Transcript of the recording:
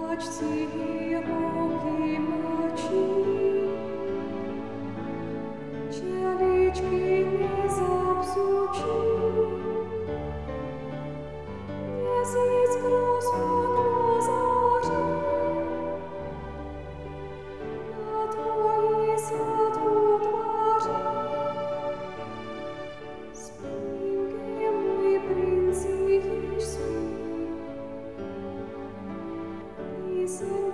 Watch, see, hear. reason